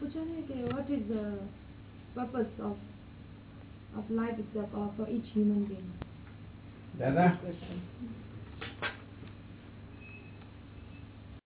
Puchane, what is the purpose of of life itself or for each human being? Dada